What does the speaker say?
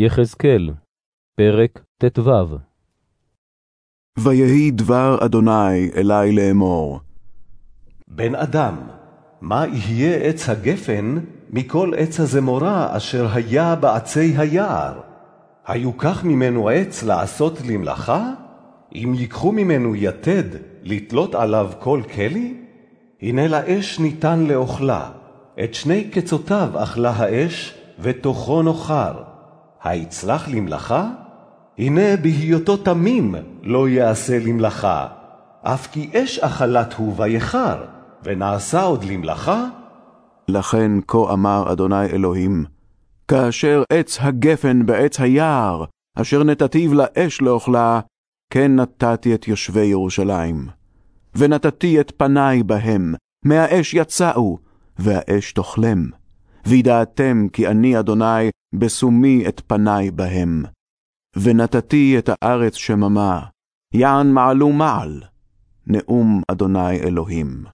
יחזקאל, פרק ט"ו ויהי דבר אדוני אלי לאמור. בן אדם, מה יהיה עץ הגפן מכל עץ הזמורה אשר היה בעצי היער? היוקח ממנו עץ לעשות למלאכה? אם ייקחו ממנו יתד לתלות עליו כל כלי? הנה לאש ניתן לאוכלה, את שני קצותיו אכלה האש, ותוכו נוחר. היצלח למלאכה? הנה בהיותו תמים לא יעשה למלאכה. אף כי אש אכלת הוא ויחר, ונעשה עוד למלאכה? לכן כה אמר אדוני אלוהים, כאשר עץ הגפן בעץ היער, אשר נתתיו לאש לאוכלה, כן נתתי את יושבי ירושלים. ונתתי את פניי בהם, מהאש יצאו, והאש תאכלם. וידעתם כי אני אדוני בשומי את פניי בהם. ונתתי את הארץ שממה, יען מעלו מעל, נאום אדוני אלוהים.